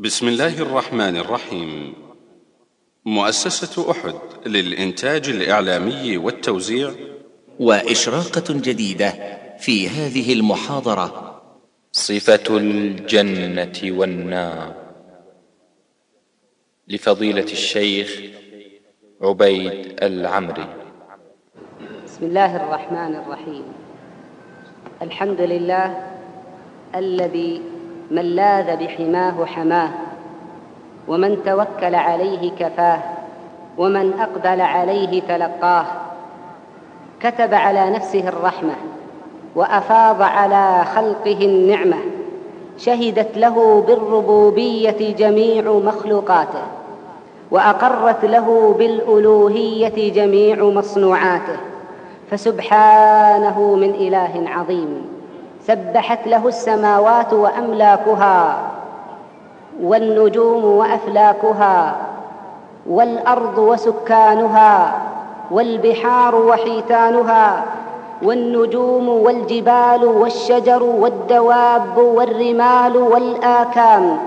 بسم الله الرحمن الرحيم. مؤسسة أحد للإنتاج الإعلامي والتوزيع. وإشراقة جديدة في هذه المحاضرة. صفة الجنة والنار. لفضيلة الشيخ عبيد العمري. بسم الله الرحمن الرحيم. الحمد لله الذي من لاذ بحماه حماه ومن توكل عليه كفاه ومن أقبل عليه تلقاه كتب على نفسه الرحمة وأفاض على خلقه النعمة شهدت له بالربوبية جميع مخلوقاته وأقرت له بالألوهية جميع مصنوعاته. فسبحانه من إله عظيم. سبحت له السماوات وأملاكها والنجوم وأفلاكها والأرض وسكانها والبحار وحيتانها والنجوم والجبال والشجر والدواب والرمال والآكام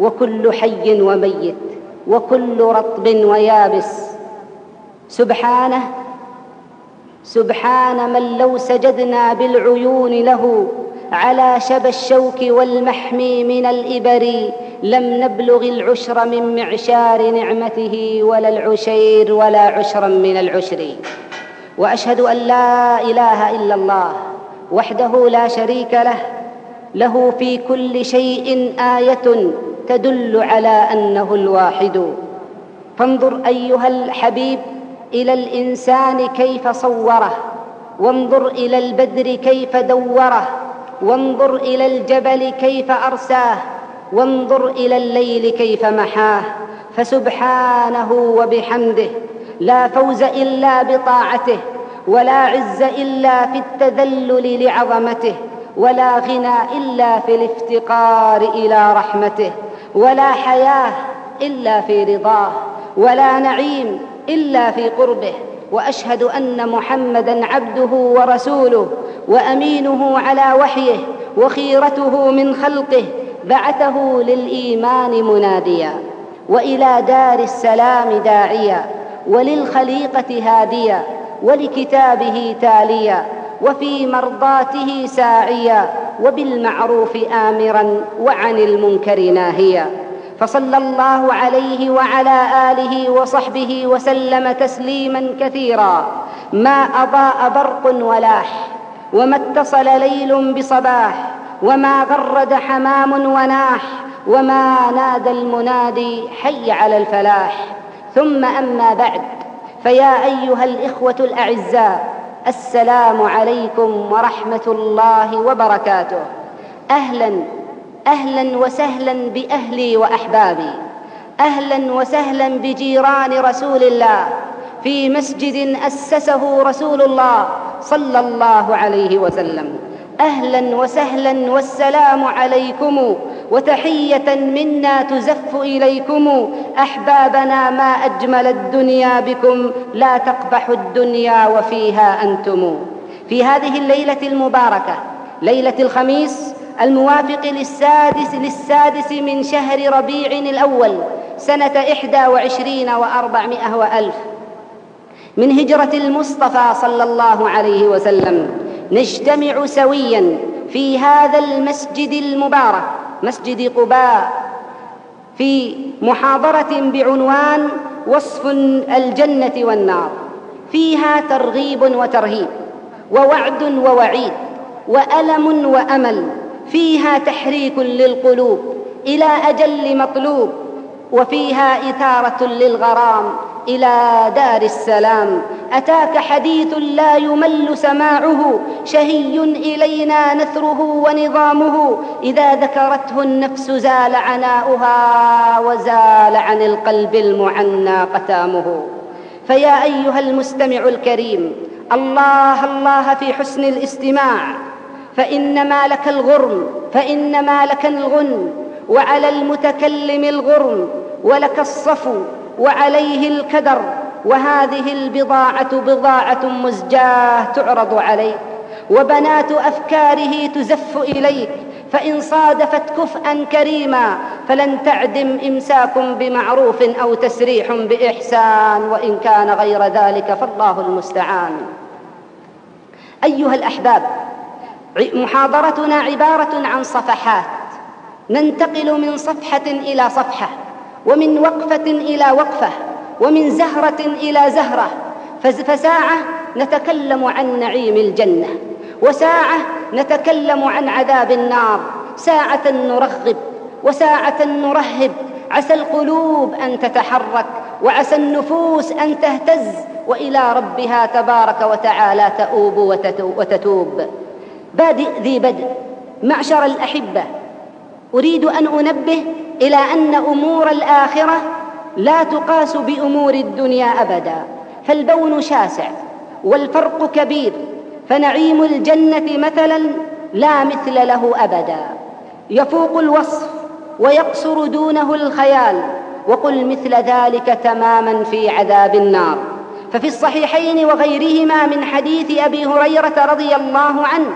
وكل حي وميت وكل رطب ويابس سبحانه سبحان من لو سجدنا بالعيون له على شبى الشوك والمحمي من الإبر لم نبلغ العشر من معشار نعمته ولا العشير ولا عشرا من العشر. وأشهد أن لا إله إلا الله وحده لا شريك له له في كل شيء آية تدل على أنه الواحد. فانظر أيها الحبيب إلى الإنسان كيف صوره وانظر إلى البدر كيف دوره وانظر إلى الجبل كيف أرساه وانظر إلى الليل كيف محاه. فسبحانه وبحمده لا فوز إلا بطاعته ولا عز إلا في التذلل لعظمته ولا غنى إلا في الافتقار إلى رحمته ولا حياة إلا في رضاه ولا نعيم إلا في قربه وأشهد أن محمدا عبده ورسوله وأمينه على وحيه وخيرته من خلقه بعثه للإيمان مناديا وإلى دار السلام داعيا وللخليقة هاديا ولكتابه تاليا وفي مرضاته ساعيا وبالمعروف امرا وعن المنكر ناهيا. فصلى الله عليه وعلى آله وصحبه وسلم تسليما كثيرا. ما أضاء برق ولاح وما اتصل ليل بصباح وما غرد حمام وناح وما نادى المنادي حي على الفلاح. ثم أما بعد فيا أيها الإخوة الأعزاء السلام عليكم ورحمة الله وبركاته. أهلا أهلا وسهلا بأهلي وأحبابي أهلا وسهلا بجيران رسول الله في مسجد أسسه رسول الله صلى الله عليه وسلم. أهلا وسهلا والسلام عليكم وتحية منا تزف إليكم. أحبابنا ما أجمل الدنيا بكم لا تقبح الدنيا وفيها أنتم. في هذه الليلة المباركة ليلة الخميس الموافق للسادس للسادس من شهر ربيع الأول سنة إحدى وعشرين وأربعمائة وألف. من هجرة المصطفى صلى الله عليه وسلم نجتمع سويا في هذا المسجد المبارك مسجد قباء في محاضرة بعنوان وصف الجنة والنار. فيها ترغيب وترهيب ووعد ووعيد وألم وأمل فيها تحريك للقلوب إلى أجل مطلوب وفيها إثارة للغرام إلى دار السلام. أتاك حديث لا يمل سماعه شهي إلينا نثره ونظامه. إذا ذكرته النفس زال عناؤها وزال عن القلب المعنى قتامه. فيا أيها المستمع الكريم الله الله في حسن الاستماع. فإنما لك الغرم فإنما لك الغن وعلى المتكلم الغرم ولك الصفو وعليه الكدر وهذه البضاعة بضاعة مزجاة تعرض عليك وبنات أفكاره تزف إليك فإن صادفت كفءا كريما فلن تعدم إمساك بمعروف أو تسريح بإحسان وإن كان غير ذلك فالله المستعان. أيها الأحباب محاضرتنا عبارة عن صفحات. ننتقل من صفحة إلى صفحة ومن وقفة إلى وقفة ومن زهرة إلى زهرة. فساعة نتكلم عن نعيم الجنة وساعة نتكلم عن عذاب النار. ساعة نرغب وساعة نرهب. عسى القلوب أن تتحرك وعسى النفوس أن تهتز وإلى ربها تبارك وتعالى تؤوب وتتوب. بادئ ذي بدء معشر الأحبة. أريد أن أنبه إلى أن أمور الآخرة لا تقاس بأمور الدنيا أبدا. فالبون شاسع والفرق كبير فنعيم الجنة مثلا لا مثل له أبدا. يفوق الوصف ويقصر دونه الخيال وقل مثل ذلك تماما في عذاب النار. ففي الصحيحين وغيرهما من حديث أبي هريرة رضي الله عنه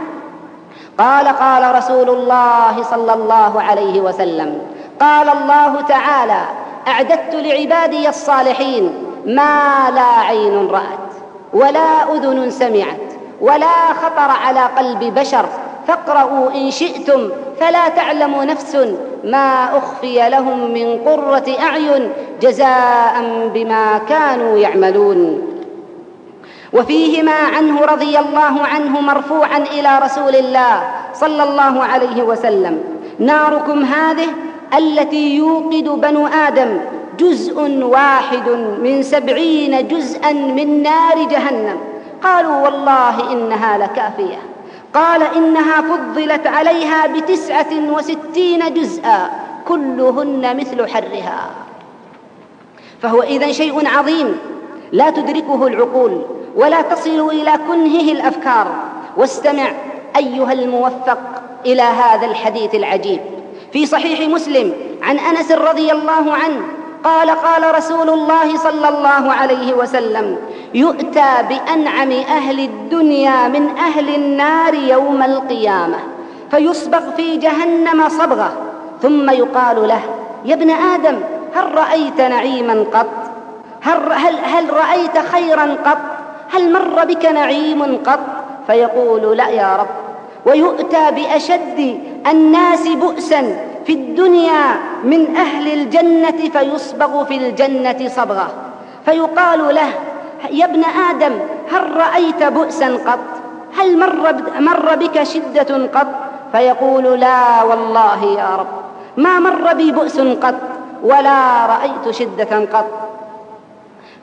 قال قال رسول الله صلى الله عليه وسلم قال الله تعالى أعددت لعبادي الصالحين ما لا عين رأت ولا أذن سمعت ولا خطر على قلب بشر فاقرؤوا إن شئتم فلا تعلم نفس ما أخفي لهم من قرة أعين جزاء بما كانوا يعملون وفيهما عنه رضي الله عنه مرفوعا إلى رسول الله صلى الله عليه وسلم. ناركم هذه التي يوقد بنو آدم جزء واحد من سبعين جزءا من نار جهنم. قالوا والله إنها لكافية. قال إنها فضلت عليها بتسعة وستين جزءا كلهن مثل حرها. فهو إذا شيء عظيم لا تدركه العقول. ولا تصل إلى كنهه الأفكار. واستمع أيها الموفق إلى هذا الحديث العجيب. في صحيح مسلم عن أنس رضي الله عنه قال قال رسول الله صلى الله عليه وسلم يؤتى بأنعم أهل الدنيا من أهل النار يوم القيامة فيصبغ في جهنم صبغة ثم يقال له يا ابن آدم هل رأيت نعيما قط؟ هل, هل, هل رأيت خيرا قط؟ هل مر بك نعيم قط فيقول لا يا رب ويؤتى بأشد الناس بؤسا في الدنيا من أهل الجنة فيصبغ في الجنة صبغة. فيقال له يا ابن آدم هل رأيت بؤسا قط؟ هل مر, مر بك شدة قط؟ فيقول لا والله يا رب ما مر بي بؤس قط ولا رأيت شدة قط.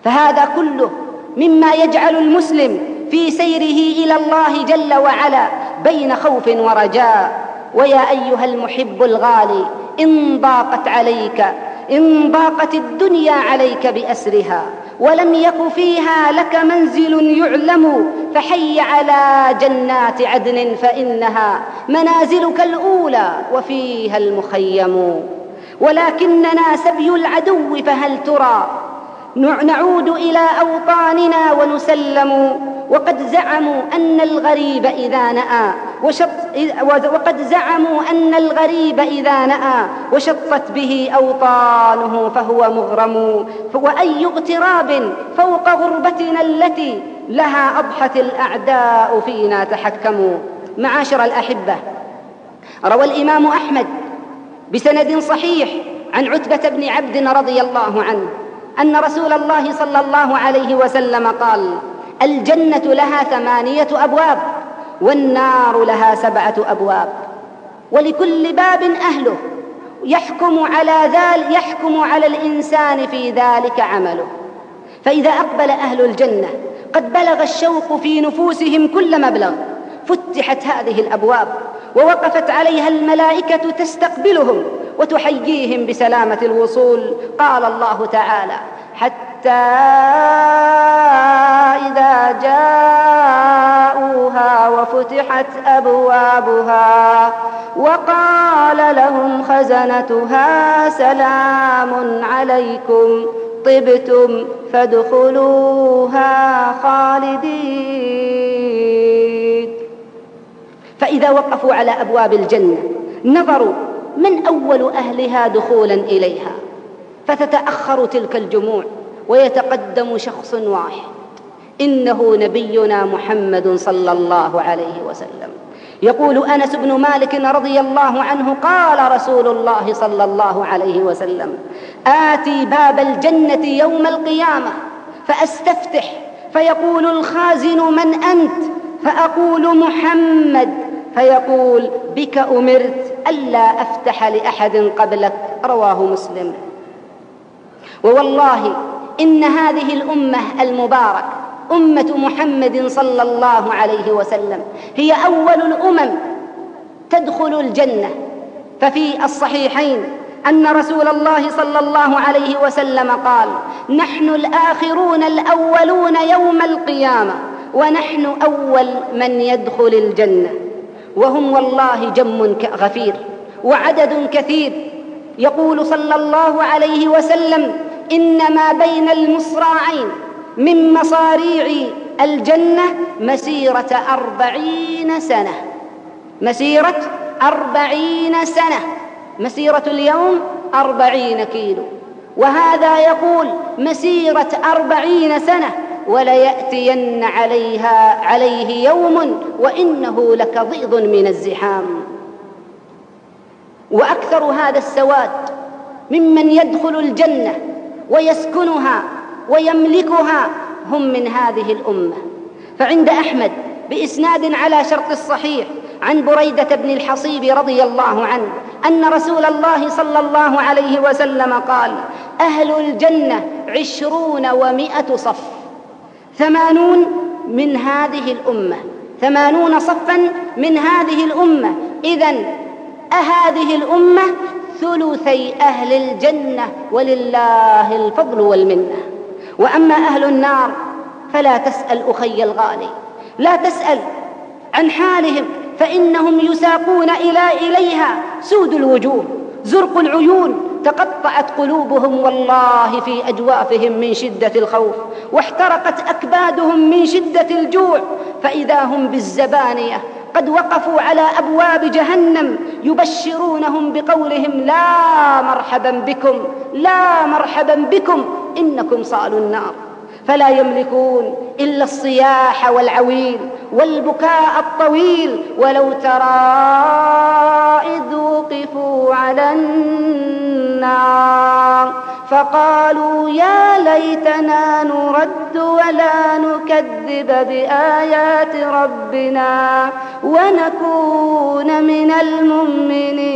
فهذا كله مما يجعل المسلم في سيره إلى الله جل وعلا بين خوف ورجاء. ويا أيها المحب الغالي إن ضاقت عليك إن ضاقت الدنيا عليك بأسرها ولم يك فيها لك منزل يعلم فحي على جنات عدن فإنها منازلك الأولى وفيها المخيم. ولكننا سبي العدو فهل ترى نعود إلى أوطاننا ونسلم. وقد زعموا أن الغريب إذا نأى. وشط وقد زعموا أن الغريب إذا نأى. وشطت به أوطانه فهو مغرم. وأي اغتراب فوق غربتنا التي لها أضحت الأعداء فينا تحكموا. معاشر الأحبة روى الإمام أحمد بسند صحيح عن عتبة بن عبد رضي الله عنه. أن رسول الله صلى الله عليه وسلم قال الجنة لها ثمانية أبواب والنار لها سبعة أبواب. ولكل باب أهله. يحكم على ذلك يحكم على الإنسان في ذلك عمله. فإذا أقبل أهل الجنة قد بلغ الشوق في نفوسهم كل مبلغ. فتحت هذه الأبواب. ووقفت عليها الملائكة تستقبلهم وتحييهم بسلامة الوصول قال الله تعالى حتى إذا جاءوها وفتحت أبوابها وقال لهم خزنتها سلام عليكم طبتم فادخلوها خالدين. فإذا وقفوا على أبواب الجنة نظروا من أول أهلها دخولا إليها. فتتأخر تلك الجموع ويتقدم شخص واحد. إنه نبينا محمد صلى الله عليه وسلم. يقول أنس بن مالك رضي الله عنه قال رسول الله صلى الله عليه وسلم آتي باب الجنة يوم القيامة فأستفتح فيقول الخازن من أنت؟ فأقول محمد. فيقول بك أمرت ألا أفتح لأحد قبلك. رواه مسلم. ووالله إن هذه الأمة المباركة أمة محمد صلى الله عليه وسلم هي أول الأمم تدخل الجنة. ففي الصحيحين أن رسول الله صلى الله عليه وسلم قال نحن الآخرون الأولون يوم القيامة ونحن أول من يدخل الجنة. وهم والله جم غفير وعدد كثير. يقول صلى الله عليه وسلم إن ما بين المصراعين من مصاريع الجنة مسيرة أربعين سنة. مسيرة أربعين سنة. مسيرة اليوم أربعين كيلو. وهذا يقول مسيرة أربعين سنة. وليأتين عليها عليه يوم وإنه لكضيض من الزحام. وأكثر هذا السواد ممن يدخل الجنة ويسكنها ويملكها هم من هذه الأمة. فعند أحمد بإسناد على شرط الصحيح عن بريدة بن الحصيب رضي الله عنه أن رسول الله صلى الله عليه وسلم قال أهل الجنة عشرون ومائة صف. ثمانون من هذه الأمة. ثمانون صفا من هذه الأمة. إذا أهذه الأمة ثلثي أهل الجنة ولله الفضل والمنة. وأما أهل النار فلا تسأل أخي الغالي. لا تسأل عن حالهم فإنهم يساقون إلى إليها سود الوجوه زرق العيون تقطعت قلوبهم والله في أجوافهم من شدة الخوف واحترقت أكبادهم من شدة الجوع فإذا هم بالزبانية قد وقفوا على أبواب جهنم يبشرونهم بقولهم لا مرحبا بكم لا مرحبا بكم إنكم صالوا النار. فلا يملكون إلا الصياح والعويل والبكاء الطويل ولو ترى إذ وقفوا على النار فقالوا يا ليتنا نرد ولا نكذب بآيات ربنا ونكون من المؤمنين.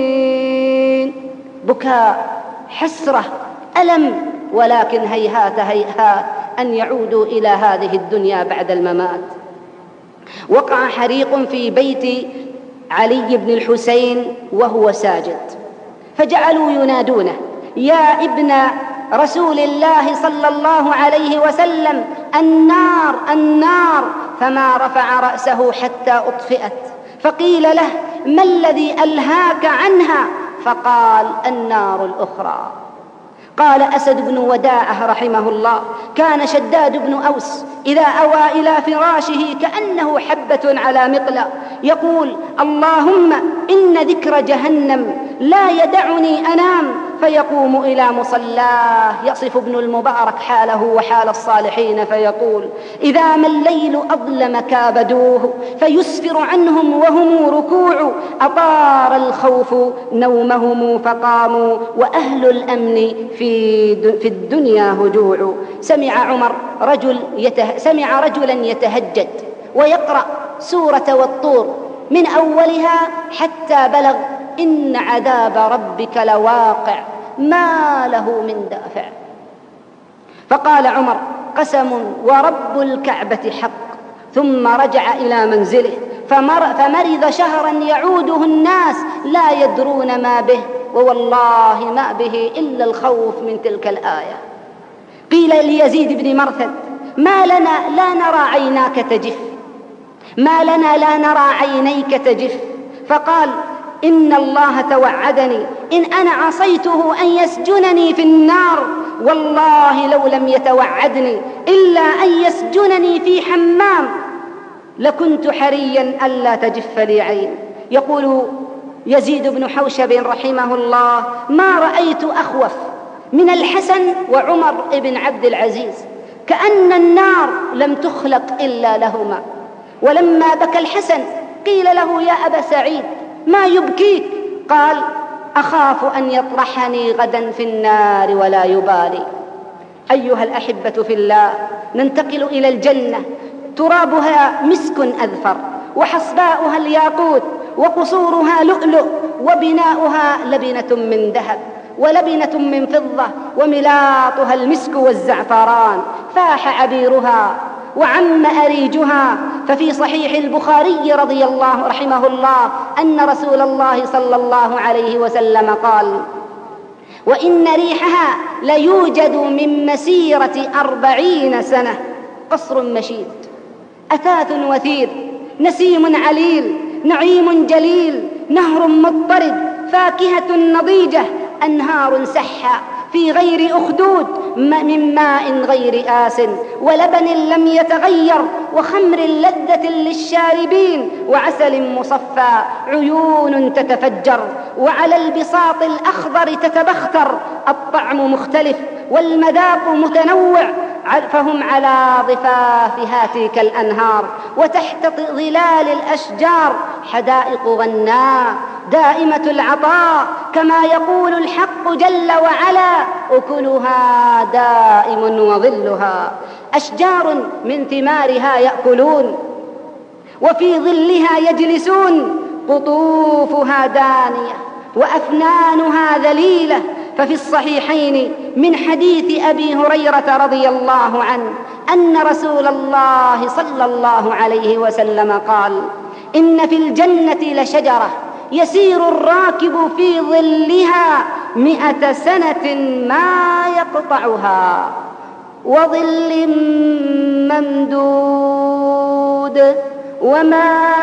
بكاء حسرة ألم ولكن هيهات هيهات. أن يعودوا إلى هذه الدنيا بعد الممات. وقع حريق في بيت علي بن الحسين وهو ساجد. فجعلوا ينادونه يا ابن رسول الله صلى الله عليه وسلم النار النار. فما رفع رأسه حتى أطفئت. فقيل له ما الذي ألهاك عنها؟ فقال النار الأخرى. قال أسد بن وداعة رحمه الله كان شداد بن أوس إذا أوى إلى فراشه كأنه حبة على مقلى يقول اللهم إن ذكر جهنم لا يدعني أنام فيقوم إلى مصلاه يصف ابن المبارك حاله وحال الصالحين فيقول إذا ما الليل أظلم كابدوه فيسفر عنهم وهم ركوع. أطار الخوف نومهم فقاموا وأهل الأمن في في الدنيا هجوع. سمع عمر رجل يته سمع رجلا يتهجد ويقرأ سورة والطور. من أولها حتى بلغ إن عذاب ربك لواقع. ما له من دافع. فقال عمر قسم ورب الكعبة حق. ثم رجع إلى منزله. فمر فمرض شهرا يعوده الناس لا يدرون ما به. ووالله ما به إلا الخوف من تلك الآية. قيل ليزيد بن مرثد ما لنا لا نرى عيناك تجف. ما لنا لا نرى عينيك تجف. فقال إن الله توعدني. إن أنا عصيته أن يسجنني في النار. والله لو لم يتوعدني إلا أن يسجنني في حمام. لكنت حريا ألا تجف لي عين. يقول يزيد بن حوشب رحمه الله ما رأيت أخوف من الحسن وعمر بن عبد العزيز كأن النار لم تخلق إلا لهما. ولما بكى الحسن قيل له يا أبا سعيد ما يبكيك؟ قال أخاف أن يطرحني غدا في النار ولا يبالي. أيها الأحبة في الله ننتقل إلى الجنة. ترابها مسك أذفر وحصباؤها الياقوت وقصورها لؤلؤ وبناؤها لبنة من ذهب ولبنة من فضة وملاطها المسك والزعفران. فاح عبيرها وعم أريجها. ففي صحيح البخاري رضي الله رحمه الله أن رسول الله صلى الله عليه وسلم قال وإن ريحها ليوجد من مسيرة أربعين سنة. قصر مشيد أثاث وثير نسيم عليل نعيم جليل نهر مضطرد فاكهة نضيجة أنهار سحة في غير أخدود من ماء غير آس ولبن لم يتغير وخمر لذة للشاربين وعسل مصفى عيون تتفجر وعلى البساط الأخضر تتبختر الطعم مختلف والمذاق متنوع فهم على ضفاف هاتيك الأنهار وتحت ظلال الأشجار حدائق غناء دائمة العطاء كما يقول الحق جل وعلا أكلها دائم وظلها. أشجار من ثمارها يأكلون وفي ظلها يجلسون قطوفها دانية. وأفنانها ذليلة ففي الصحيحين من حديث أبي هريرة رضي الله عنه أن رسول الله صلى الله عليه وسلم قال إن في الجنة لشجرة يسير الراكب في ظلها مئة سنة ما يقطعها وظل ممدود وماء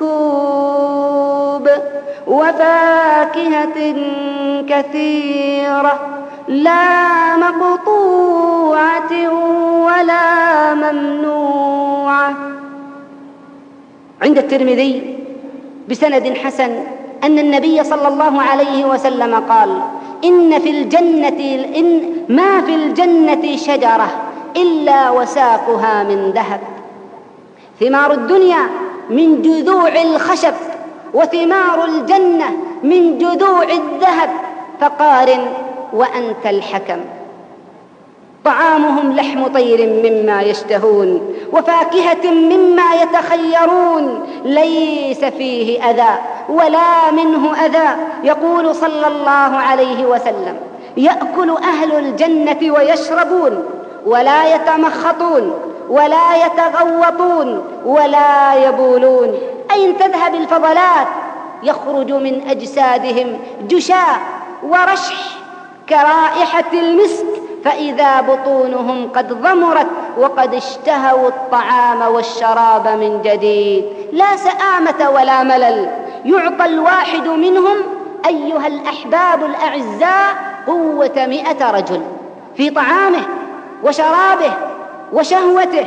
مسكوب وفاكهة كثيرة لا مقطوعة ولا ممنوعة. عند الترمذي بسند حسن أن النبي صلى الله عليه وسلم قال إن في الجنة إن ما في الجنة شجرة إلا وساقها من ذهب. ثمار الدنيا من جذوع الخشب وثمار الجنة من جذوع الذهب فقارن وأنت الحكم. طعامهم لحم طير مما يشتهون وفاكهة مما يتخيرون ليس فيه أذى ولا منه أذى يقول صلى الله عليه وسلم. يأكل أهل الجنة ويشربون ولا يتمخطون. ولا يتغوطون ولا يبولون. أين تذهب الفضلات يخرج من أجسادهم جشاء ورشح كرائحة المسك فإذا بطونهم قد ضمرت وقد اشتهوا الطعام والشراب من جديد. لا سآمة ولا ملل. يعطى الواحد منهم أيها الأحباب الأعزاء قوة مئة رجل في طعامه وشرابه وشهوته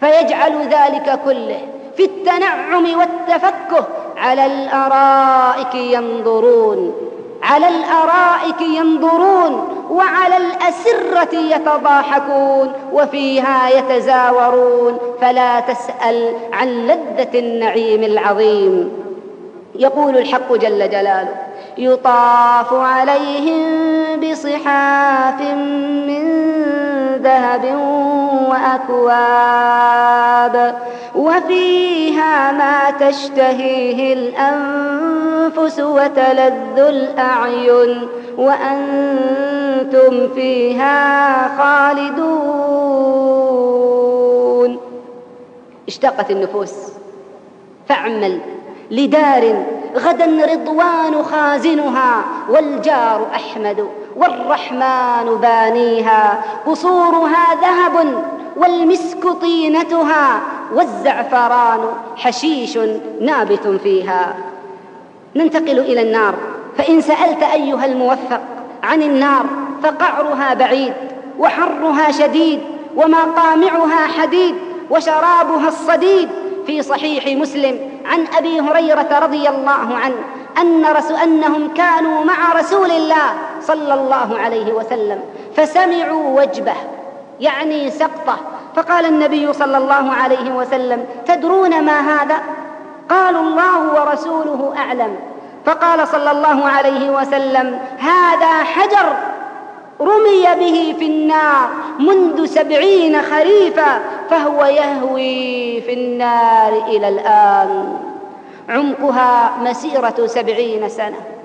فيجعل ذلك كله في التنعم والتفكه. على الأرائك ينظرون على الأرائك ينظرون وعلى الأسرة يتضاحكون وفيها يتزاورون. فلا تسأل عن لذة النعيم العظيم. يقول الحق جل جلاله يطاف عليهم بصحاف من ذهب وأكواب وفيها ما تشتهيه الأنفس وتلذ الأعين وأنتم فيها خالدون. اشتقت النفوس. فاعمل لدار غدا رضوان خازنها والجار أحمد. والرحمن بانيها قصورها ذهب والمسك طينتها والزعفران حشيش نابت فيها. ننتقل إلى النار فإن سألت أيها الموفق عن النار فقعرها بعيد وحرها شديد ومقامعها حديد وشرابها الصديد. في صحيح مسلم عن أبي هريرة رضي الله عنه أن رسول أنهم كانوا مع رسول الله صلى الله عليه وسلم فسمعوا وجبه يعني سقطه. فقال النبي صلى الله عليه وسلم تدرون ما هذا؟ قالوا الله ورسوله أعلم. فقال صلى الله عليه وسلم هذا حجر رمي به في النار منذ سبعين خريفا فهو يهوي في النار إلى الآن. عمقها مسيرة سبعين سنة.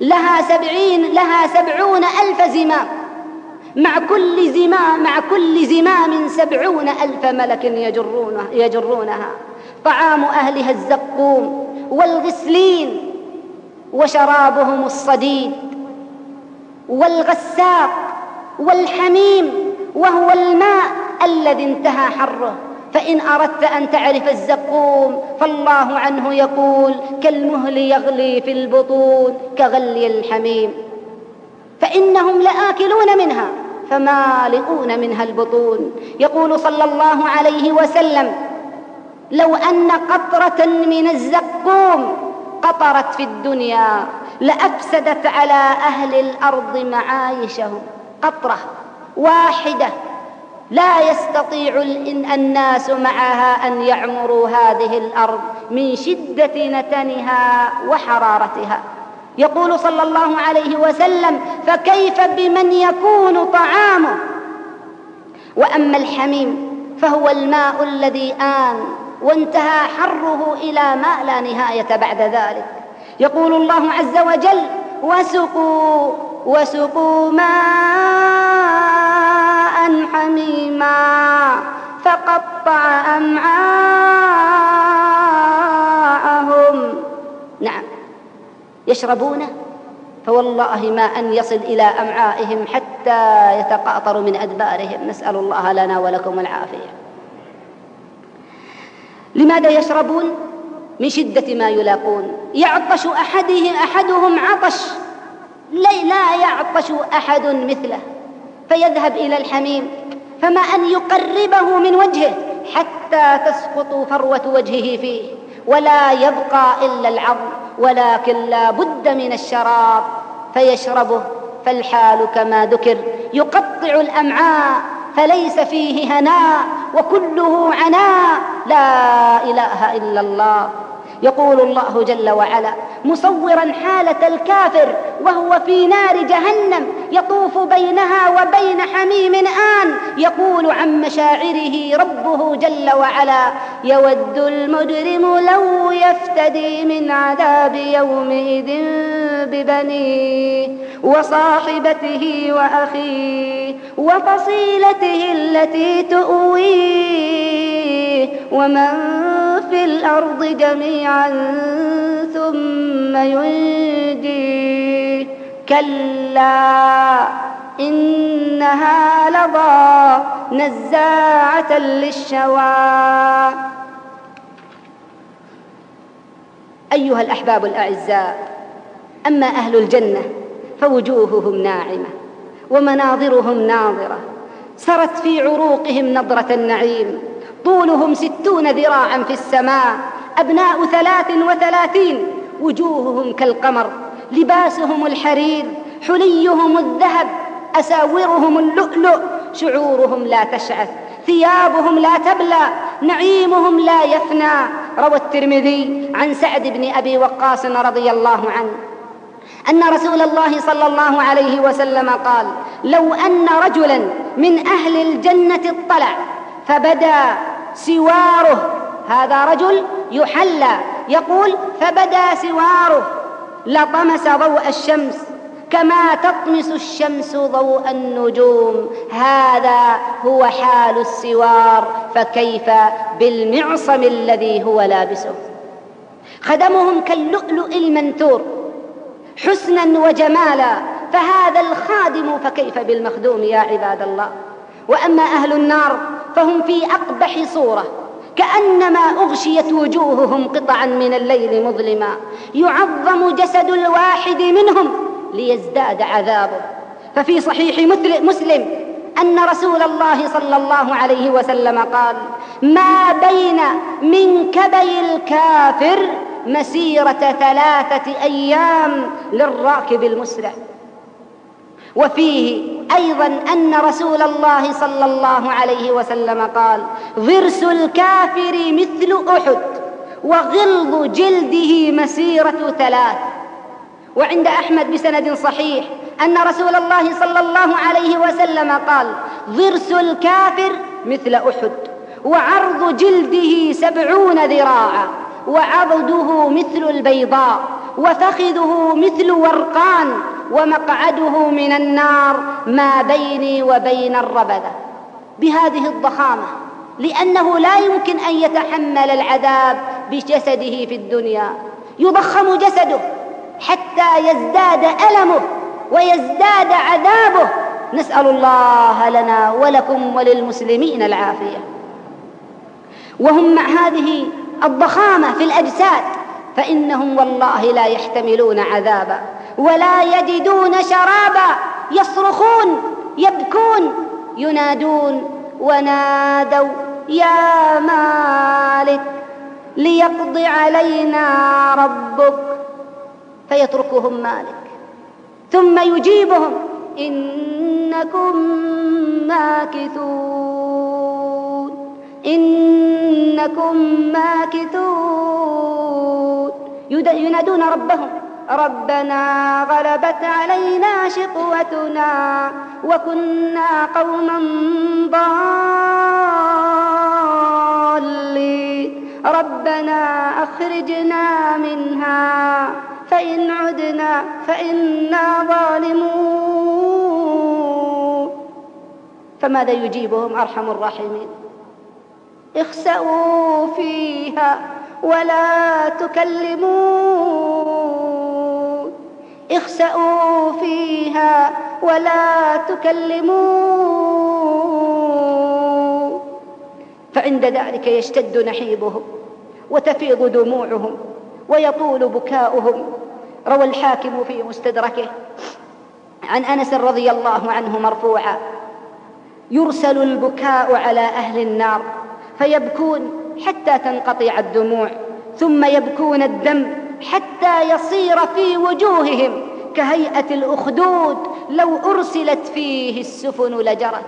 لها سبعين لها سبعون ألف زمام مع كل زمام مع كل زمام سبعون ألف ملك يجرونه يجرونها. طعام أهلها الزقوم والغسلين وشرابهم الصديد والغساق والحميم وهو الماء الذي انتهى حره. فإن أردت أن تعرف الزقوم فالله عنه يقول كالمهل يغلي في البطون كغلي الحميم فإنهم لآكلون منها فمالئون منها البطون يقول صلى الله عليه وسلم لو أن قطرة من الزقوم قطرت في الدنيا لأفسدت على أهل الأرض معايشهم قطرة واحدة لا يستطيع الناس معها أن يعمروا هذه الأرض من شدة نتنها وحرارتها. يقول صلى الله عليه وسلم فكيف بمن يكون طعامه؟ وأما الحميم فهو الماء الذي آن وانتهى حره إلى ما لا نهاية بعد ذلك. يقول الله عز وجل وسقوا وسقوا ماء حميما فقطع أمعاءهم. نعم. يشربونه؟ فوالله ما أن يصل إلى أمعائهم حتى يتقاطر من أدبارهم. نسأل الله لنا ولكم العافية. لماذا يشربون؟ من شدة ما يلاقون. يعطش أحدهم أحدهم عطش. لا يعطش أحد مثله. فيذهب إلى الحميم فما أن يقربه من وجهه حتى تسقط فروة وجهه فيه ولا يبقى إلا العظم ولكن لا بد من الشراب فيشربه فالحال كما ذكر يقطع الأمعاء فليس فيه هناء وكله عناء لا إله إلا الله. يقول الله جل وعلا مصورا حالة الكافر وهو في نار جهنم يطوف بينها وبين حميم آن. يقول عن مشاعره ربه جل وعلا يود المجرم لو يفتدي من عذاب يومئذ ببنيه وصاحبته وأخيه وفصيلته التي تؤويه ومن في الأرض جميعا ثم ينجيه كلا إنها لظى نزاعة للشوى. أيها الأحباب الأعزاء أما أهل الجنة فوجوههم ناعمة ومناظرهم ناظرة. سرت في عروقهم نظرة النعيم طولهم ستون ذراعا في السماء أبناء ثلاث وثلاثين وجوههم كالقمر لباسهم الحرير حليهم الذهب أساورهم اللؤلؤ شعورهم لا تشعث ثيابهم لا تبلى نعيمهم لا يفنى. روى الترمذي عن سعد بن أبي وقاص رضي الله عنه أن رسول الله صلى الله عليه وسلم قال لو أن رجلا من أهل الجنة اطلع فبدا سواره هذا رجل يحلى يقول فبدا سواره لطمس ضوء الشمس كما تطمس الشمس ضوء النجوم. هذا هو حال السوار فكيف بالمعصم الذي هو لابسه؟ خدمهم كاللؤلؤ المنثور حسنا وجمالا فهذا الخادم فكيف بالمخدوم يا عباد الله؟ وأما أهل النار فهم في أقبح صورة كأنما أغشيت وجوههم قطعا من الليل مظلما. يعظم جسد الواحد منهم ليزداد عذابه. ففي صحيح مسلم أن رسول الله صلى الله عليه وسلم قال ما بين منكبي الكافر مسيرة ثلاثة أيام للراكب المسرع. وفيه أيضا أن رسول الله صلى الله عليه وسلم قال ضرس الكافر مثل أحد وغلظ جلده مسيرة ثلاث. وعند أحمد بسند صحيح أن رسول الله صلى الله عليه وسلم قال ضرس الكافر مثل أحد وعرض جلده سبعون ذراعا. وعضده مثل البيضاء وفخذه مثل ورقان ومقعده من النار ما بيني وبين الربذة بهذه الضخامة لأنه لا يمكن أن يتحمل العذاب بجسده في الدنيا. يضخم جسده حتى يزداد ألمه ويزداد عذابه. نسأل الله لنا ولكم وللمسلمين العافية. وهم مع هذه الضخامة في الأجساد. فإنهم والله لا يحتملون عذابا ولا يجدون شرابا. يصرخون يبكون ينادون ونادوا يا مالك ليقض علينا ربك. فيتركهم مالك. ثم يجيبهم إنكم ماكثون. إنكم ماكثون. ينادون ربهم. ربنا غلبت علينا شقوتنا وكنا قوما ضالين. ربنا أخرجنا منها. فإن عدنا فإنا ظالمون. فماذا يجيبهم أرحم الراحمين؟ اخسأوا فيها ولا تكلمون. اخسأوا فيها ولا تكلمون. فعند ذلك يشتد نحيبهم وتفيض دموعهم ويطول بكاؤهم. روى الحاكم في مستدركه عن أنس رضي الله عنه مرفوعا يرسل البكاء على أهل النار. فيبكون حتى تنقطع الدموع ثم يبكون الدم حتى يصير في وجوههم كهيئة الأخدود لو أرسلت فيه السفن لجرت.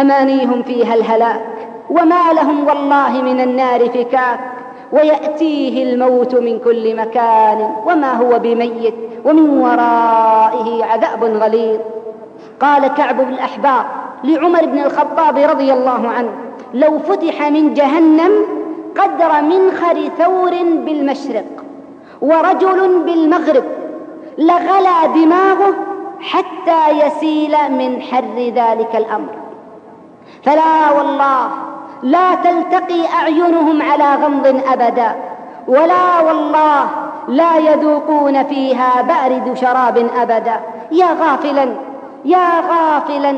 أمانيهم فيها الهلاك وما لهم والله من النار فكاك ويأتيه الموت من كل مكان وما هو بميت ومن ورائه عذاب غليظ. قال كعب بن الأحبار لعمر بن الخطاب رضي الله عنه لو فتح من جهنم قدر منخر ثور بالمشرق ورجل بالمغرب لغلى دماغه حتى يسيل من حر ذلك الأمر. فلا والله لا تلتقي أعينهم على غمض أبدا ولا والله لا يذوقون فيها بأرد شراب أبدا. يا غافلا يا غافلا.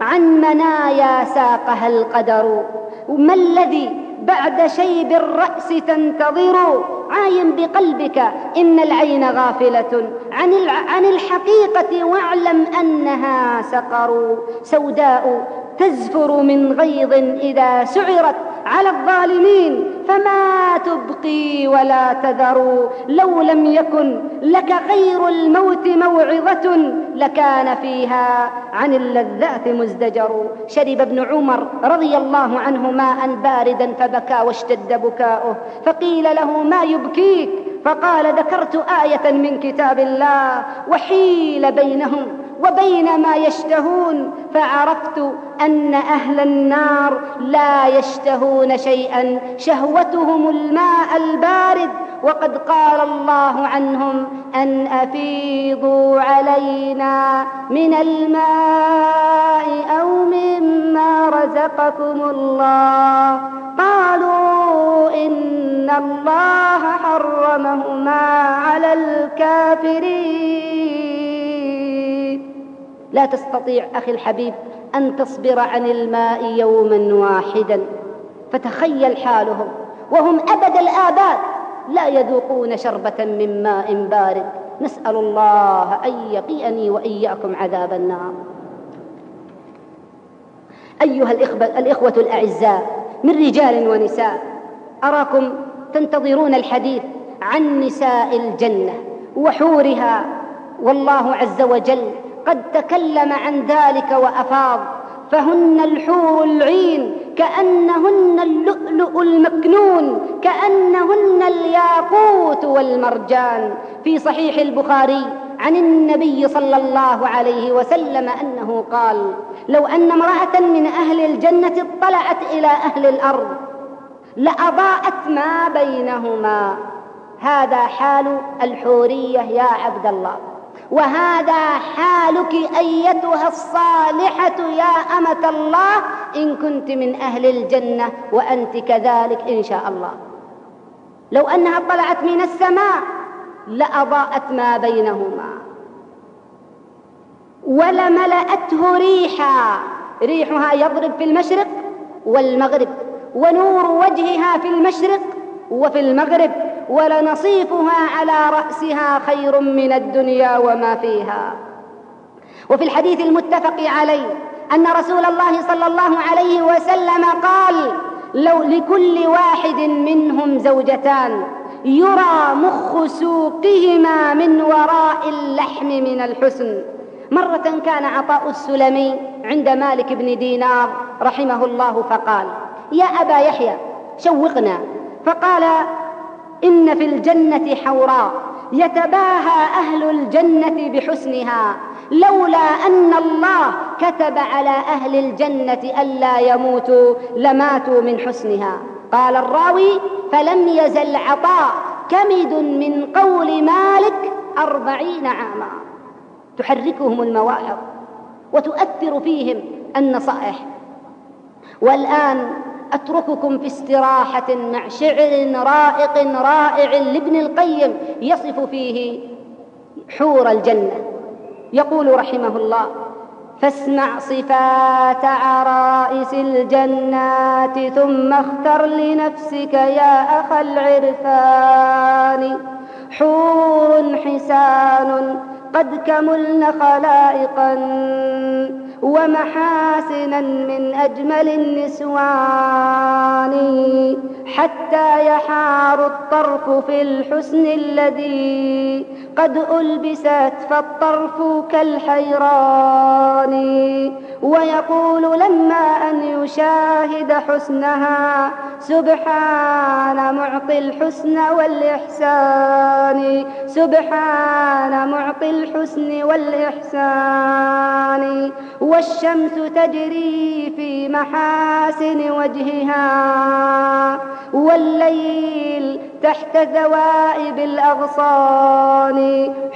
عن منايا ساقها القدر. ما الذي بعد شيب الرأس تنتظر؟ عاين بقلبك إن العين غافلة. عن عن الحقيقة واعلم أنها سقر. سوداء تزفر من غيظ إذا سعرت على الظالمين فما تبقي ولا تذر. لو لم يكن لك غير الموت موعظة لكان فيها عن اللذات مزدجر. شرب ابن عمر رضي الله عنه ماء باردا فبكى واشتد بكاؤه فقيل له ما يبكيك؟ فقال ذكرت آية من كتاب الله وحيل بينهم وبين ما يشتهون فعرفت أن أهل النار لا يشتهون شيئا شهوتهم الماء البارد. وقد قال الله عنهم أن أفيضوا علينا من الماء أو مما رزقكم الله. قالوا ان الله حرمهما على الكافرين. لا تستطيع أخي الحبيب أن تصبر عن الماء يوما واحدا. فتخيل حالهم وهم أبد الآباد. لا يذوقون شربة من ماء بارد. نسأل الله أن يقيني وإياكم عذاب النار. أيها الإخوة الأعزاء من رجال ونساء أراكم تنتظرون الحديث عن نساء الجنة وحورها. والله عز وجل قد تكلم عن ذلك وأفاض. فهن الحور العين كأنهن اللؤلؤ المكنون كأنهن الياقوت والمرجان. في صحيح البخاري عن النبي صلى الله عليه وسلم أنه قال لو أن امرأة من أهل الجنة اطلعت إلى أهل الأرض لأضاءت ما بينهما. هذا حال الحورية يا عبد الله. وهذا حالك أيتها الصالحة يا أمة الله إن كنت من أهل الجنة وأنت كذلك إن شاء الله. لو أنها طلعت من السماء لأضاءت ما بينهما. ولملأته ريحا. ريحها يضرب في المشرق والمغرب. ونور وجهها في المشرق وفي المغرب ولنصيفها على رأسها خير من الدنيا وما فيها. وفي الحديث المتفق عليه أن رسول الله صلى الله عليه وسلم قال لو لكل واحد منهم زوجتان يرى مخ سوقهما من وراء اللحم من الحسن. مرة كان عطاء السلمي عند مالك بن دينار رحمه الله فقال يا أبا يحيى شوقنا. فقال إن في الجنة حوراء يتباهى أهل الجنة بحسنها لولا أن الله كتب على أهل الجنة ألا يموتوا لماتوا من حسنها. قال الراوي فلم يزل عطاء كمد من قول مالك أربعين عاما. تحركهم المواعظ وتؤثر فيهم النصائح. والآن أترككم في استراحة مع شعر رائق رائع لابن القيم يصف فيه حور الجنة. يقول رحمه الله فاسمع صفات عرائس الجنات ثم اختر لنفسك يا أخا العرفان. حور حسان قد كملن خلائقا. ومحاسنا من أجمل النسوان حتى يحار الطرف في الحسن الذي قد ألبست فالطرف كالحيران. ويقول لما أن يشاهد حسنها سبحان معطي الحسن والإحسان. سبحان معطي الحسن والإحسان. والشمس تجري في محاسن وجهها والليل تحت ذوائب الأغصان.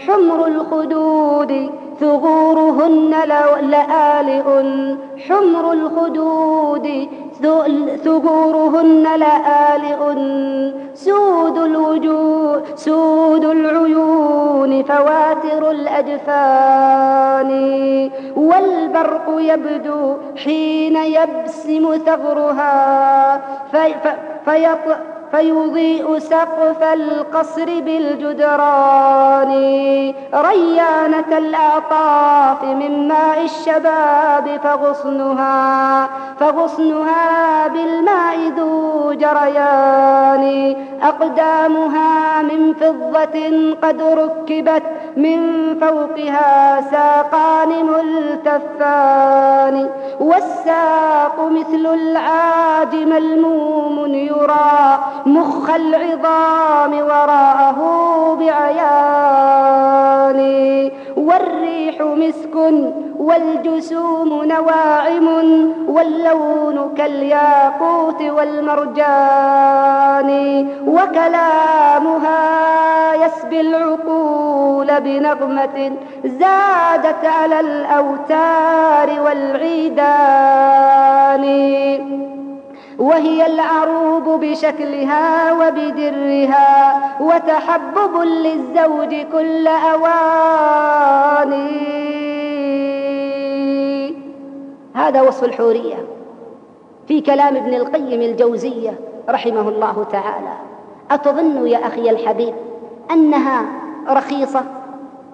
حمر الخدود ثغورهن لآلئ حمر الخدود ثغورهن لآلئ سود الوجوه سود العيون فواتر الأجفان. والبرق يبدو حين يبسم ثغرها فيضيء سقف القصر بالجدران. ريانة الأعطاف من ماء الشباب فغصنها فغصنها بالماء ذو جريان. أقدامها من فضة قد ركبت من فوقها ساقان ملتفان. والساق مثل العاج ملموم يرى مخ العظام وراءه بعيان والريح مسك والجسوم نواعم واللون كالياقوت والمرجان وكلامها يسبي العقول بنغمة زادت على الأوتار والعيدان. وهي العروب بشكلها وبدرها وتحبب للزوج كل أوان هذا وصف الحورية في كلام ابن القيم الجوزية رحمه الله تعالى. أتظن يا أخي الحبيب أنها رخيصة؟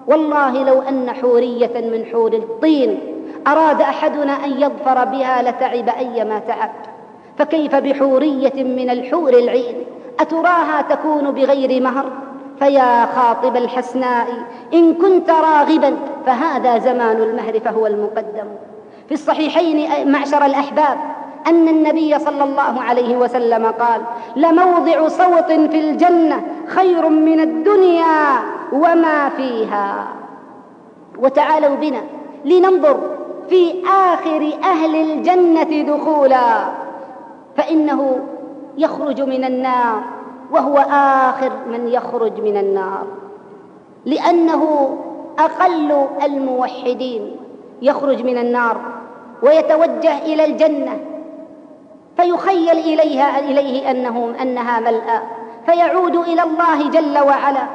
والله لو أن حورية من حور الطين أراد أحدنا أن يظفر بها لتعب أيما تعب. فكيف بحورية من الحور العين؟ أتراها تكون بغير مهر؟ فيا خاطب الحسناء إن كنت راغبا فهذا زمان المهر فهو المقدم. في الصحيحين معشر الأحباب أن النبي صلى الله عليه وسلم قال لموضع صوت في الجنة خير من الدنيا وما فيها. وتعالوا بنا لننظر في آخر أهل الجنة دخولا. فإنه يخرج من النار وهو آخر من يخرج من النار. لأنه أقل الموحدين يخرج من النار ويتوجه إلى الجنة فيخيل إليها إليه أنه أنها ملأى فيعود إلى الله جل وعلا.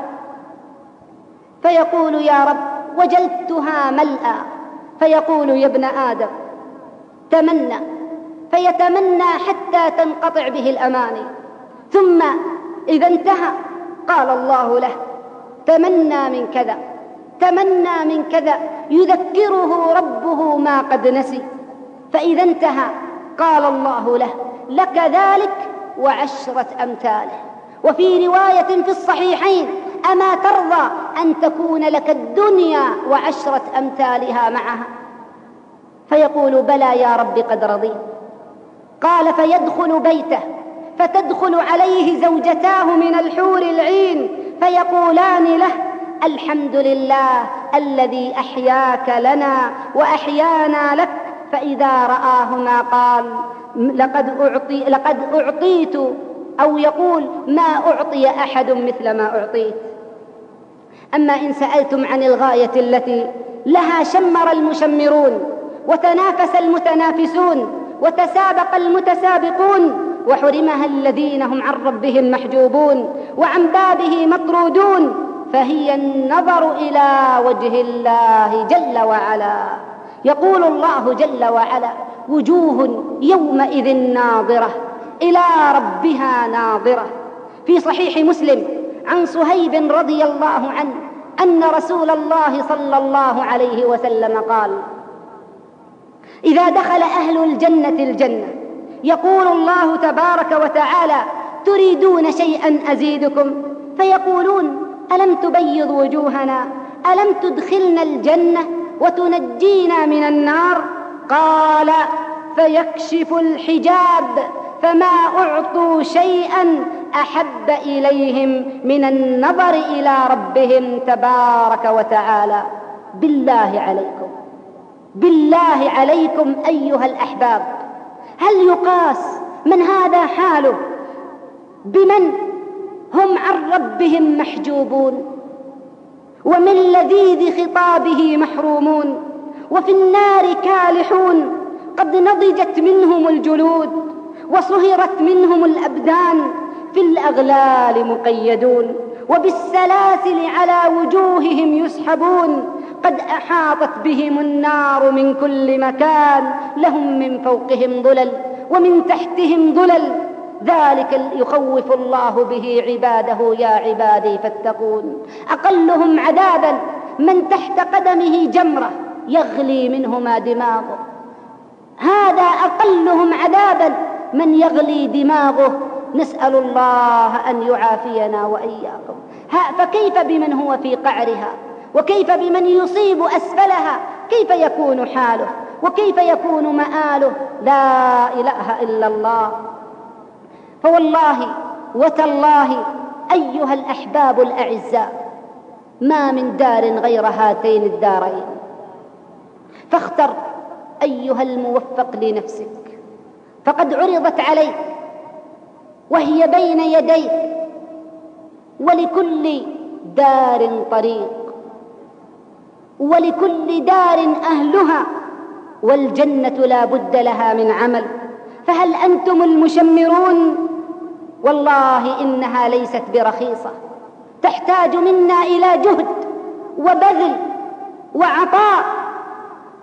فيقول يا رب وجدتها ملأى فيقول يا ابن آدم تمنى فيتمنى حتى تنقطع به الأماني. ثم إذا انتهى قال الله له تمنى من كذا تمنى من كذا يذكره ربه ما قد نسي. فإذا انتهى قال الله له لك ذلك وعشرة أمثاله. وفي رواية في الصحيحين أما ترضى أن تكون لك الدنيا وعشرة أمثالها معها؟ فيقول بلى يا رب قد رضيت. قال فيدخل بيته فتدخل عليه زوجتاه من الحور العين فيقولان له الحمد لله الذي أحياك لنا وأحيانا لك فإذا رآهما قال لقد اعطي لقد أعطيت أو يقول ما أعطي أحد مثل ما أعطيت. أما إن سألتم عن الغاية التي لها شمر المشمرون وتنافس المتنافسون وتسابق المتسابقون وحرمها الذين هم عن ربهم محجوبون وعن بابه مطرودون فهي النظر إلى وجه الله جل وعلا. يقول الله جل وعلا وجوه يومئذ ناظرة إلى ربها ناظرة. في صحيح مسلم عن صهيب رضي الله عنه أن رسول الله صلى الله عليه وسلم قال إذا دخل أهل الجنة الجنة. يقول الله تبارك وتعالى تريدون شيئا أزيدكم؟ فيقولون ألم تبيض وجوهنا؟ ألم تدخلنا الجنة وتنجينا من النار؟ قال فيكشف الحجاب فما أعطوا شيئا أحب إليهم من النظر إلى ربهم تبارك وتعالى. بالله عليكم. بالله عليكم أيها الأحباب. هل يقاس من هذا حاله بمن هم عن ربهم محجوبون؟ ومن لذيذ خطابه محرومون؟ وفي النار كالحون قد نضجت منهم الجلود وصهرت منهم الأبدان في الأغلال مقيدون وبالسلاسل على وجوههم يسحبون قد أحاطت بهم النار من كل مكان لهم من فوقهم ظلل ومن تحتهم ظلل. ذلك يخوف الله به عباده يا عبادي فاتقون. أقلهم عذابا من تحت قدمه جمرة يغلي منهما دماغه. هذا أقلهم عذابا من يغلي دماغه. نسأل الله أن يعافينا وإياكم. فكيف بمن هو في قعرها؟ وكيف بمن يصيب أسفلها؟ كيف يكون حاله؟ وكيف يكون مآله؟ لا إله إلا الله. فوالله وتالله أيها الأحباب الأعزاء ما من دار غير هاتين الدارين. فاختر أيها الموفق لنفسك. فقد عرضت عليك وهي بين يديك ولكل دار طريق. ولكل دار أهلها والجنة لا بد لها من عمل. فهل أنتم المشمرون؟ والله إنها ليست برخيصة. تحتاج منا إلى جهد وبذل وعطاء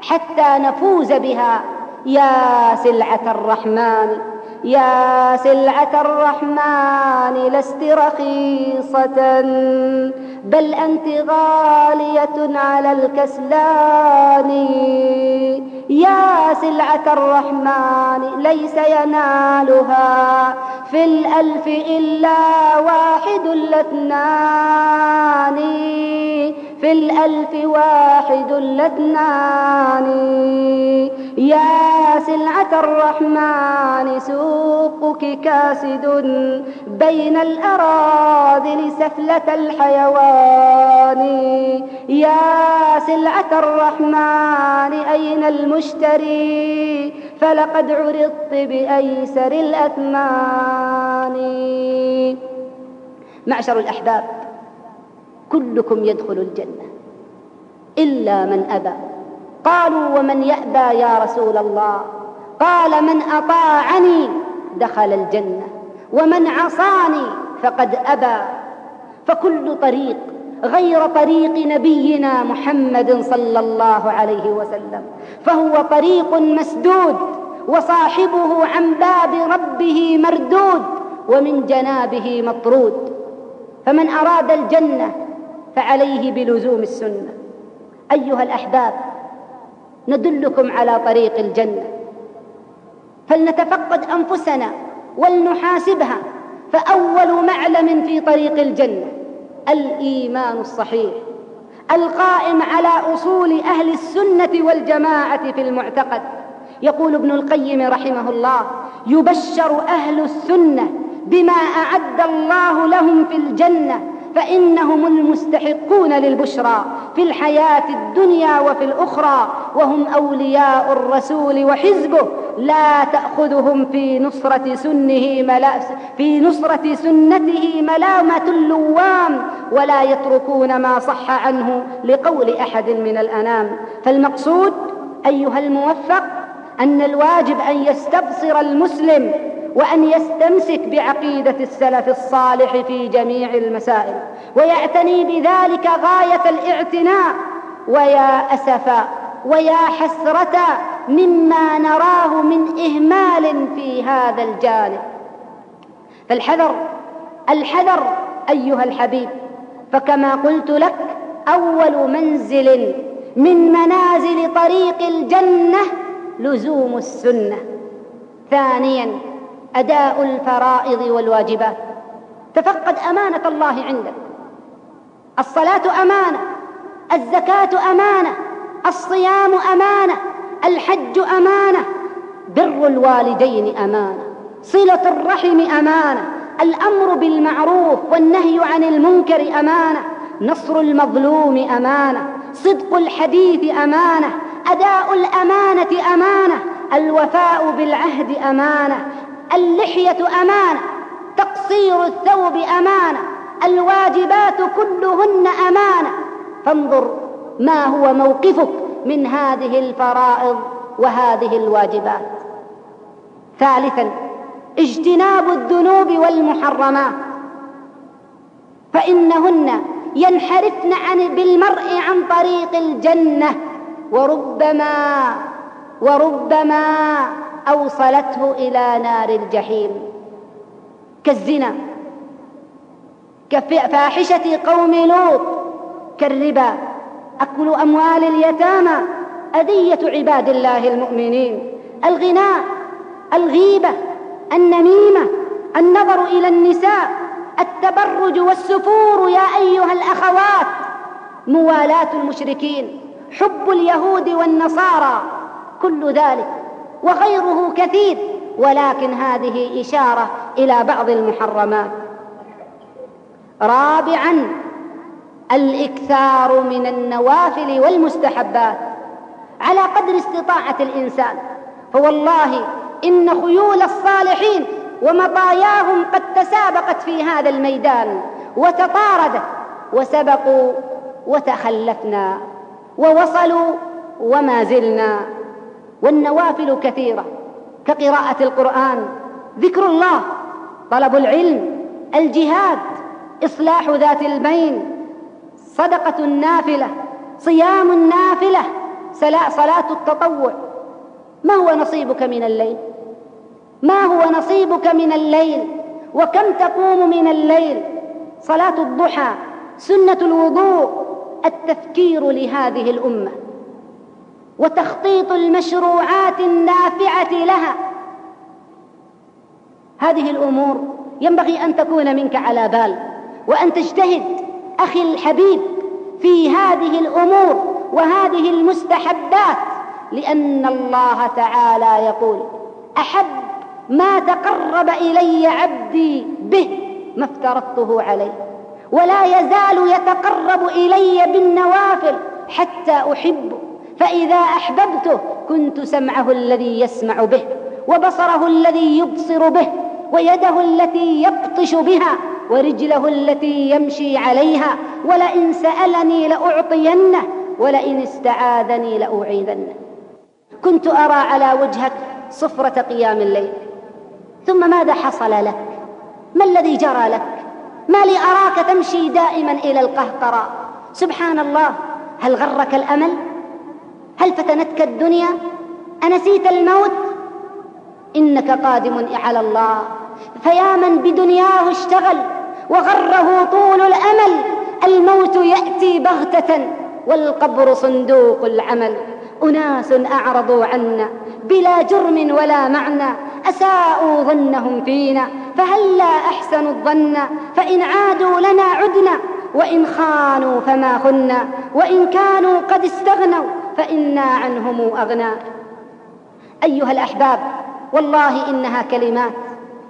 حتى نفوز بها. يا سلعة الرحمن. يا سلعة الرحمن لست رخيصة بل أنت غالية على الكسلان. يا سلعة الرحمن ليس ينالها في الألف إلا واحد الاثنان في الألف واحد الاثنان يا سلعة الرحمن سوقك كاسد بين الأراذل سفلة الحيوان. يا سلعة الرحمن أين المشتري؟ فلقد عرضت بأيسر الأثمان. معشر الأحباب كلكم يدخل الجنة إلا من أبى. قالوا ومن يأبى يا رسول الله؟ قال من أطاعني دخل الجنة ومن عصاني فقد أبى. فكل طريق غير طريق نبينا محمد صلى الله عليه وسلم فهو طريق مسدود وصاحبه عن باب ربه مردود ومن جنابه مطرود. فمن أراد الجنة فعليه بلزوم السنة. أيها الأحباب ندلكم على طريق الجنة. فلنتفقد أنفسنا ولنحاسبها فأول معلم في طريق الجنة الإيمان الصحيح القائم على أصول أهل السنة والجماعة في المعتقد. يقول ابن القيم رحمه الله يبشر أهل السنة بما أعد الله لهم في الجنة فإنهم المستحقون للبشرى. في الحياة الدنيا وفي الأخرى وهم أولياء الرسول وحزبه. لا تأخذهم في نصرة سنه ملا في نصرة سنته ملامة اللوام ولا يتركون ما صح عنه لقول أحد من الأنام. فالمقصود أيها الموفق أن الواجب أن يستبصر المسلم وأن يستمسك بعقيدة السلف الصالح في جميع المسائل ويعتني بذلك غاية الاعتناء ويا أسفا ويا حسرة مما نراه من إهمال في هذا الجانب. فالحذر الحذر أيها الحبيب فكما قلت لك أول منزل من منازل طريق الجنة لزوم السنة. ثانيا أداء الفرائض والواجبات. تفقد أمانة الله عندك. الصلاة أمانة الزكاة أمانة الصيام أمانة الحج أمانة. بر الوالدين أمانة صلة الرحم أمانة الأمر بالمعروف والنهي عن المنكر أمانة نصر المظلوم أمانة صدق الحديث أمانة أداء الأمانة أمانة الوفاء بالعهد أمانة اللحية أمانة تقصير الثوب أمانة الواجبات كلهن أمانة. فانظر ما هو موقفك من هذه الفرائض وهذه الواجبات. ثالثا اجتناب الذنوب والمحرمات. فإنهن ينحرفن عن بالمرء عن طريق الجنة وربما وربما أوصلته إلى نار الجحيم. كالزنا كفاحشة قوم لوط كالربا أكل أموال اليتامى أذية عباد الله المؤمنين. الغناء الغيبة النميمة النظر إلى النساء التبرج والسفور يا أيها الأخوات. موالاة المشركين حب اليهود والنصارى كل ذلك وغيره كثير ولكن هذه إشارة إلى بعض المحرمات. رابعا الإكثار من النوافل والمستحبات على قدر استطاعة الإنسان. فوالله إن خيول الصالحين ومطاياهم قد تسابقت في هذا الميدان وتطاردت وسبقوا وتخلفنا ووصلوا وما زلنا. والنوافل كثيرة. كقراءة القرآن ذكر الله طلب العلم الجهاد إصلاح ذات البين صدقة النافلة صيام النافلة صلاة التطوع. ما هو نصيبك من الليل؟ ما هو نصيبك من الليل؟ وكم تقوم من الليل؟ صلاة الضحى سنة الوضوء التفكير لهذه الأمة. وتخطيط المشروعات النافعة لها. هذه الأمور ينبغي أن تكون منك على بال وأن تجتهد أخي الحبيب في هذه الأمور وهذه المستحبات لأن الله تعالى يقول أحب ما تقرب إلي عبدي به ما افترضته عليه ولا يزال يتقرب إلي بالنوافل حتى أحبه. فإذا أحببته كنت سمعه الذي يسمع به وبصره الذي يبصر به ويده التي يبطش بها ورجله التي يمشي عليها ولئن سألني لأعطينه ولئن استعاذني لأعيذنه. كنت أرى على وجهك صفرة قيام الليل. ثم ماذا حصل لك؟ ما الذي جرى لك؟ ما لي أراك تمشي دائما إلى القهقرى سبحان الله هل غرك الأمل؟ هل فتنتك الدنيا؟ أنسيت الموت؟ إنك قادم على الله. فيا من بدنياه اشتغل وغره طول الأمل. الموت يأتي بغتة والقبر صندوق العمل. أناس أعرضوا عنا بلا جرم ولا معنى. أساءوا ظنهم فينا. فهلا احسنوا الظن؟ فإن عادوا لنا عدنا. وإن خانوا فما خنا. وإن كانوا قد استغنوا. فإنا عنهم أغنى. أيها الأحباب والله إنها كلمات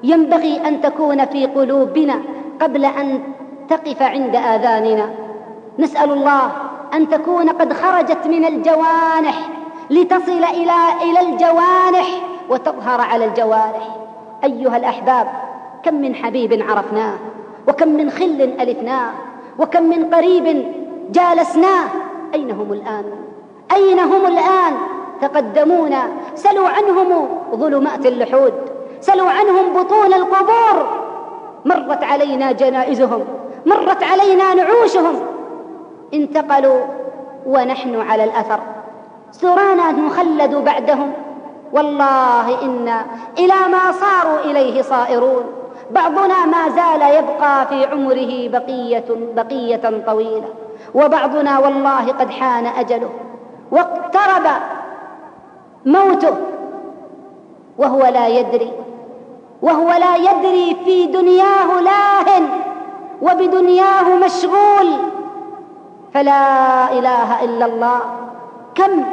ينبغي أن تكون في قلوبنا قبل أن تقف عند آذاننا. نسأل الله أن تكون قد خرجت من الجوانح لتصل إلى إلى الجوانح وتظهر على الجوارح أيها الأحباب كم من حبيب عرفناه وكم من خل ألفناه وكم من قريب جالسناه. أين هم الآن؟ أين هم الآن؟ تقدمونا سلوا عنهم ظلمات اللحود. سلوا عنهم بطون القبور. مرت علينا جنائزهم. مرت علينا نعوشهم. انتقلوا ونحن على الأثر. سرانا نخلد بعدهم. والله أنا إلى ما صاروا إليه صائرون. بعضنا ما زال يبقى في عمره بقيه بقية طويلة. وبعضنا والله قد حان أجله. واقترب موته وهو لا يدري وهو لا يدري في دنياه لاه وبدنياه مشغول فلا إله إلا الله. كم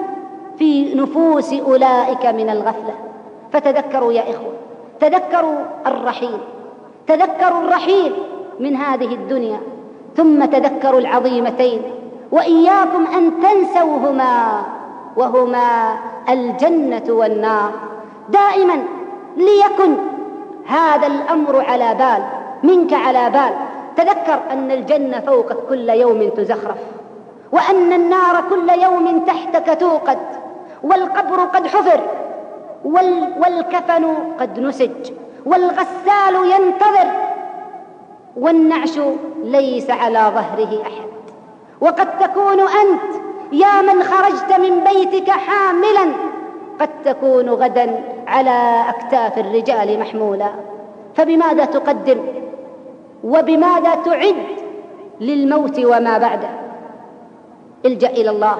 في نفوس أولئك من الغفلة؟ فتذكروا يا إخوة تذكروا الرحيل تذكروا الرحيل من هذه الدنيا ثم تذكروا العظيمتين. وإياكم أن تنسوهما وهما الجنة والنار. دائما ليكن هذا الأمر على بال منك على بال. تذكر أن الجنة فوقك كل يوم تزخرف وأن النار كل يوم تحتك توقد والقبر قد حفر والكفن قد نسج والغسال ينتظر والنعش ليس على ظهره أحد. وقد تكون أنت يا من خرجت من بيتك حاملا قد تكون غدا على أكتاف الرجال محمولا. فبماذا تقدم؟ وبماذا تعد للموت وما بعده؟ الجأ إلى الله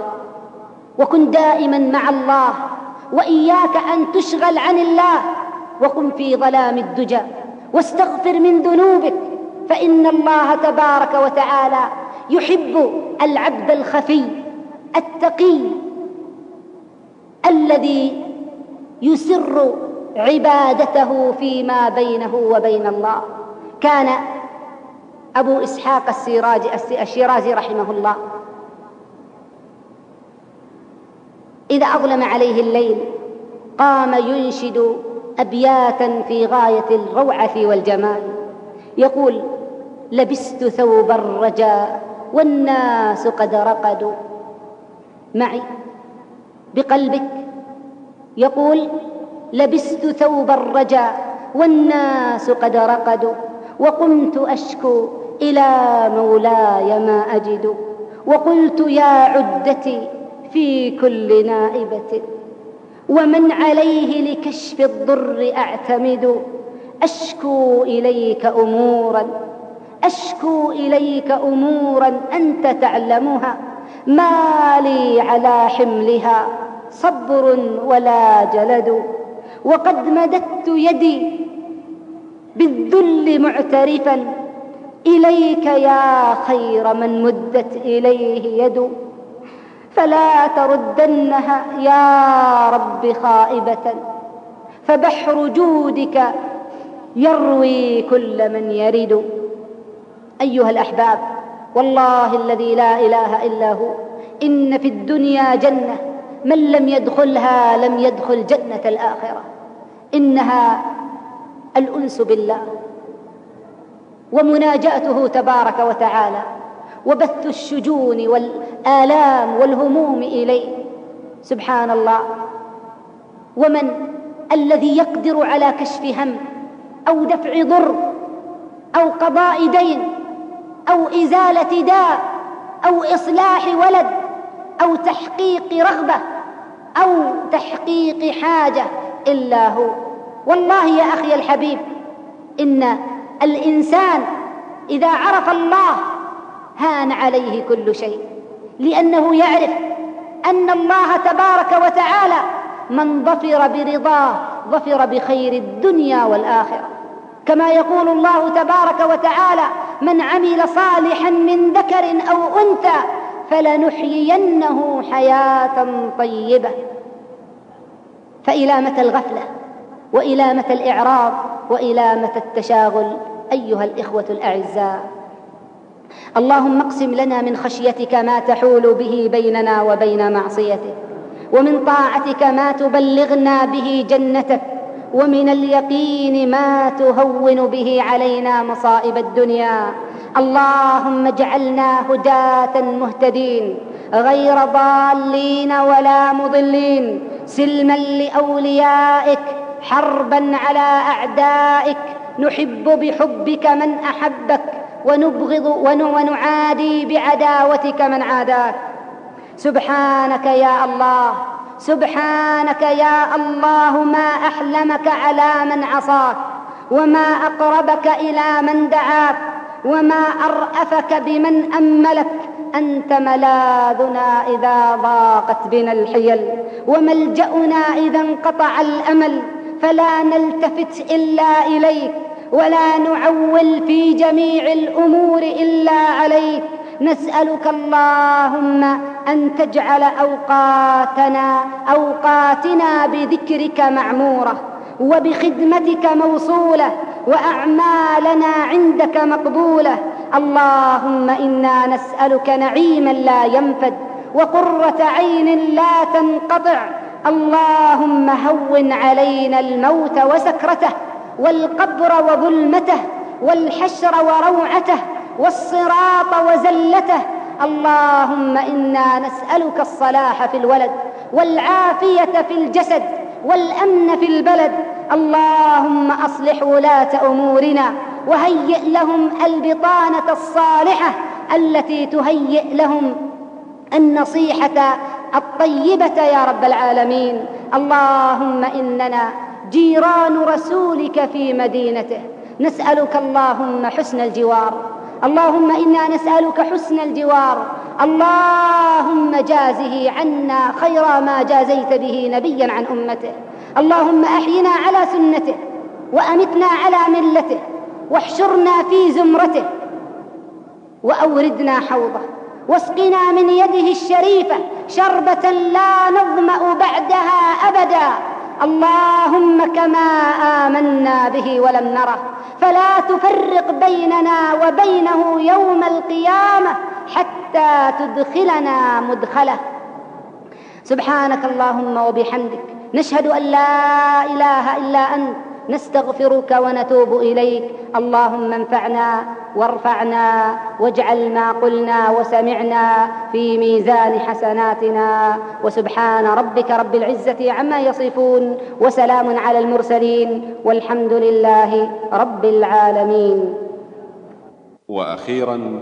وكن دائما مع الله وإياك أن تشغل عن الله وقم في ظلام الدجى واستغفر من ذنوبك فإن الله تبارك وتعالى يحب العبد الخفي التقي الذي يسر عبادته فيما بينه وبين الله. كان أبو إسحاق الشيرازي رحمه الله. إذا أظلم عليه الليل قام ينشد أبياتا في غاية الروعة والجمال. يقول لبست ثوب الرجاء والناس قد رقدوا معي بقلبك. يقول لبست ثوب الرجاء والناس قد رقدوا وقمت أشكو إلى مولاي ما أجد وقلت يا عدتي في كل نائبة ومن عليه لكشف الضر أعتمد أشكو إليك امورا. أشكو إليك أمورا أنت تعلمها ما لي على حملها صبر ولا جلد. وقد مددت يدي بالذل معترفا إليك يا خير من مدت إليه يد. فلا تردنها يا رب خائبة فبحر جودك يروي كل من يرد. أيها الأحباب والله الذي لا إله إلا هو. إن في الدنيا جنة من لم يدخلها لم يدخل جنة الآخرة. إنها الأنس بالله. ومناجاته تبارك وتعالى وبث الشجون والآلام والهموم إليه. سبحان الله. ومن الذي يقدر على كشف هم أو دفع ضر أو قضاء دين أو إزالة داء أو إصلاح ولد أو تحقيق رغبة أو تحقيق حاجة إلا هو. والله يا أخي الحبيب إن الإنسان إذا عرف الله هان عليه كل شيء لأنه يعرف أن الله تبارك وتعالى من ظفر برضاه ظفر بخير الدنيا والآخرة. كما يقول الله تبارك وتعالى من عمل صالحا من ذكر أو أنثى فلنحيينه حياة طيبة. فإلى متى الغفلة وإلى متى الإعراض وإلى متى التشاغل أيها الإخوة الأعزاء. اللهم اقسم لنا من خشيتك ما تحول به بيننا وبين معصيتك ومن طاعتك ما تبلغنا به جنتك ومن اليقين ما تهون به علينا مصائب الدنيا. اللهم اجعلنا هداة مهتدين غير ضالين ولا مضلين سلما لأوليائك حربا على أعدائك. نحب بحبك من أحبك ونبغض ونعادي بعداوتك من عاداك. سبحانك يا الله. سبحانك يا الله ما أحلمك على من عصاك وما أقربك إلى من دعاك وما أرأفك بمن أملك أنت ملاذنا إذا ضاقت بنا الحيل وملجأنا إذا انقطع الأمل فلا نلتفت إلا إليك ولا نعول في جميع الأمور إلا عليك نسألك اللهم أن تجعل أوقاتنا أوقاتنا بذكرك معمورة وبخدمتك موصولة وأعمالنا عندك مقبولة. اللهم إنا نسألك نعيما لا ينفد وقرة عين لا تنقطع. اللهم هون علينا الموت وسكرته والقبر وظلمته والحشر وروعته والصراط وزلته. اللهم إنا نسألك الصلاح في الولد والعافية في الجسد والأمن في البلد. اللهم أصلح ولاة أمورنا وهيئ لهم البطانة الصالحة التي تهيئ لهم النصيحة الطيبة يا رب العالمين. اللهم إننا جيران رسولك في مدينته. نسألك اللهم حسن الجوار. اللهم إنا نسألك حسن الجوار. اللهم جازه عنا خير ما جازيت به نبيا عن أمته. اللهم أحينا على سنته وأمتنا على ملته واحشرنا في زمرته وأوردنا حوضه. واسقنا من يده الشريفة شربة لا نظمأ بعدها أبدا. اللهم كما آمنا به ولم نره فلا تفرق بيننا وبينه يوم القيامة حتى تدخلنا مدخله. سبحانك اللهم وبحمدك نشهد أن لا إله إلا أنت نستغفرك ونتوب إليك. اللهم انفعنا وارفعنا واجعل ما قلنا وسمعنا في ميزان حسناتنا. وسبحان ربك رب العزة عما يصفون وسلام على المرسلين. والحمد لله رب العالمين. وأخيرا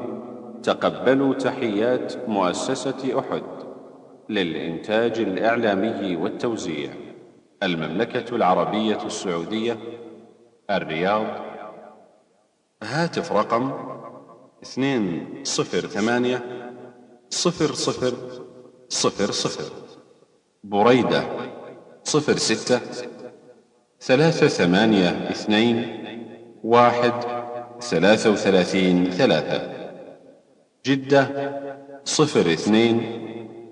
تقبلوا تحيات مؤسسة أحد للإنتاج الإعلامي والتوزيع. المملكة العربية السعودية الرياض. هاتف رقم اثنين صفر ثمانية صفر صفر صفر صفر. بريدة صفر ستة ثلاثة ثمانية اثنين واحد ثلاثة وثلاثين ثلاثة. جدة صفر اثنين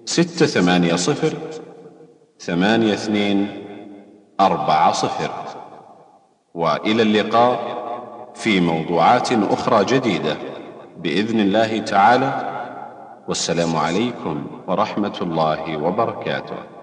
ستة ثمانية صفر ثمانية اثنين أربعة صفر. وإلى اللقاء في موضوعات أخرى جديدة بإذن الله تعالى. والسلام عليكم ورحمة الله وبركاته.